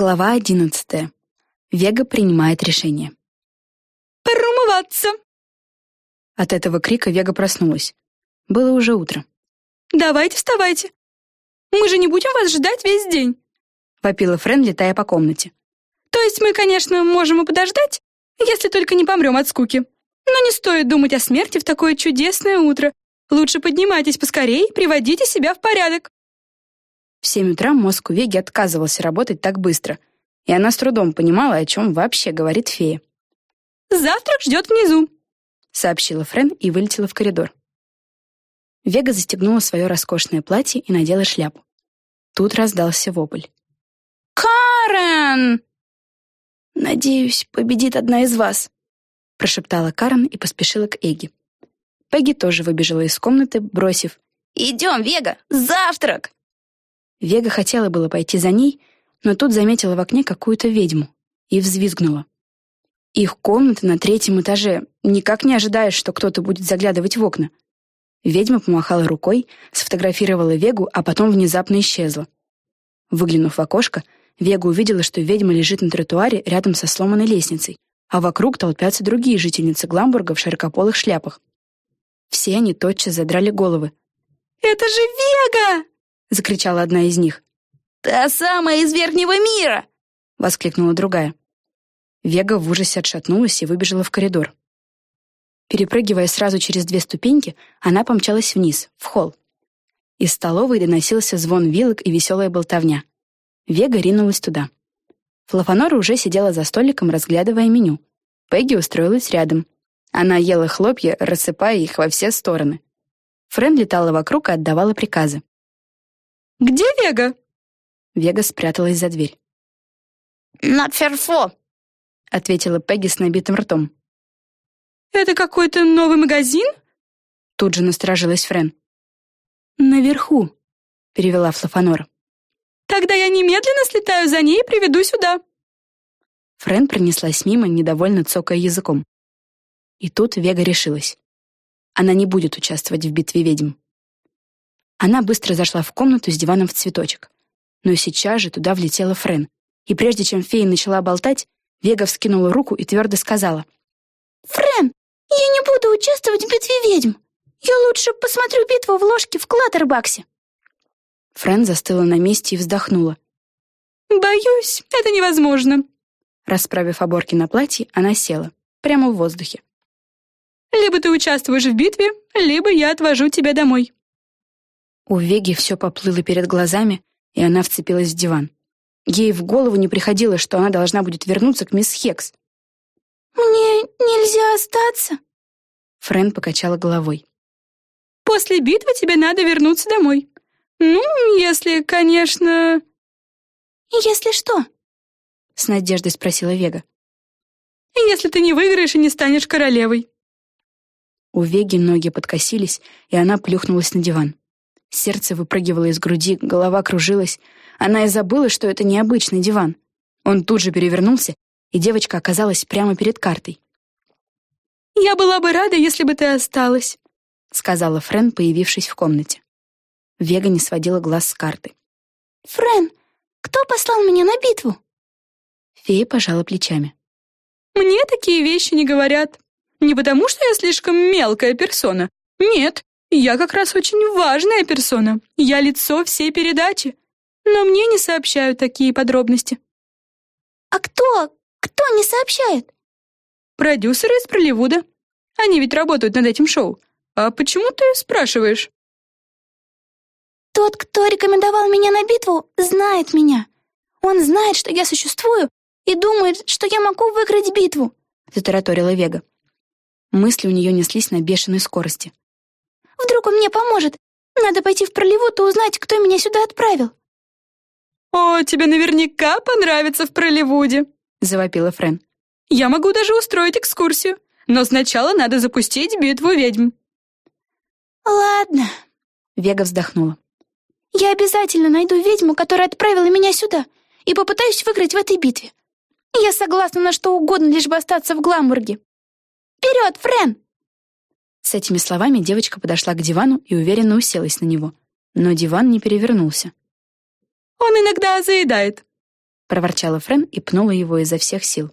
Глава одиннадцатая. Вега принимает решение. «Порумываться!» От этого крика Вега проснулась. Было уже утро. «Давайте вставайте! Мы же не будем вас ждать весь день!» Вопила Френ, летая по комнате. «То есть мы, конечно, можем и подождать, если только не помрем от скуки. Но не стоит думать о смерти в такое чудесное утро. Лучше поднимайтесь поскорей, приводите себя в порядок!» В семь утра мозг у Веги отказывался работать так быстро, и она с трудом понимала, о чем вообще говорит фея. «Завтрак ждет внизу», — сообщила Френ и вылетела в коридор. Вега застегнула свое роскошное платье и надела шляпу. Тут раздался вопль. «Карен!» «Надеюсь, победит одна из вас», — прошептала Карен и поспешила к Эги. Пегги тоже выбежала из комнаты, бросив «Идем, Вега, завтрак!» Вега хотела было пойти за ней, но тут заметила в окне какую-то ведьму и взвизгнула. Их комната на третьем этаже. Никак не ожидаешь, что кто-то будет заглядывать в окна. Ведьма помахала рукой, сфотографировала Вегу, а потом внезапно исчезла. Выглянув в окошко, Вега увидела, что ведьма лежит на тротуаре рядом со сломанной лестницей, а вокруг толпятся другие жительницы Гламбурга в широкополых шляпах. Все они тотчас задрали головы. «Это же Вега!» — закричала одна из них. «Та самая из Верхнего мира!» — воскликнула другая. Вега в ужасе отшатнулась и выбежала в коридор. Перепрыгивая сразу через две ступеньки, она помчалась вниз, в холл. Из столовой доносился звон вилок и веселая болтовня. Вега ринулась туда. Флафанора уже сидела за столиком, разглядывая меню. Пегги устроилась рядом. Она ела хлопья, рассыпая их во все стороны. Френ летала вокруг и отдавала приказы. «Где Вега?» Вега спряталась за дверь. «На Ферфо», — ответила Пегги с набитым ртом. «Это какой-то новый магазин?» Тут же насторожилась Френ. «Наверху», — перевела Флафанора. «Тогда я немедленно слетаю за ней и приведу сюда». Френ пронеслась мимо, недовольно цокая языком. И тут Вега решилась. Она не будет участвовать в битве ведьм. Она быстро зашла в комнату с диваном в цветочек. Но сейчас же туда влетела Френ. И прежде чем фея начала болтать, Вега вскинула руку и твердо сказала. «Френ, я не буду участвовать в битве ведьм. Я лучше посмотрю битву в ложке в Клаттербаксе». Френ застыла на месте и вздохнула. «Боюсь, это невозможно». Расправив оборки на платье, она села, прямо в воздухе. «Либо ты участвуешь в битве, либо я отвожу тебя домой». У Веги все поплыло перед глазами, и она вцепилась в диван. Ей в голову не приходило, что она должна будет вернуться к мисс Хекс. «Мне нельзя остаться?» Френ покачала головой. «После битвы тебе надо вернуться домой. Ну, если, конечно...» «Если что?» — с надеждой спросила Вега. «Если ты не выиграешь и не станешь королевой». У Веги ноги подкосились, и она плюхнулась на диван. Сердце выпрыгивало из груди, голова кружилась. Она и забыла, что это необычный диван. Он тут же перевернулся, и девочка оказалась прямо перед картой. «Я была бы рада, если бы ты осталась», — сказала Френ, появившись в комнате. Вега не сводила глаз с карты. «Френ, кто послал меня на битву?» Фея пожала плечами. «Мне такие вещи не говорят. Не потому, что я слишком мелкая персона. Нет, я как раз очень важная персона. Я лицо всей передачи. Но мне не сообщают такие подробности. А кто? Кто не сообщает? Продюсеры из Проливуда. Они ведь работают над этим шоу. А почему ты спрашиваешь? Тот, кто рекомендовал меня на битву, знает меня. Он знает, что я существую, и думает, что я могу выиграть битву, затараторила Вега. Мысли у нее неслись на бешеной скорости. Вдруг он мне поможет. Надо пойти в Проливуд и узнать, кто меня сюда отправил». «О, тебе наверняка понравится в Проливуде», — завопила Френ. «Я могу даже устроить экскурсию, но сначала надо запустить битву ведьм». «Ладно», — Вега вздохнула. «Я обязательно найду ведьму, которая отправила меня сюда, и попытаюсь выиграть в этой битве. Я согласна на что угодно, лишь бы остаться в Гламбурге. Вперед, Френ!» С этими словами девочка подошла к дивану и уверенно уселась на него. Но диван не перевернулся. «Он иногда заедает», проворчала Френ и пнула его изо всех сил.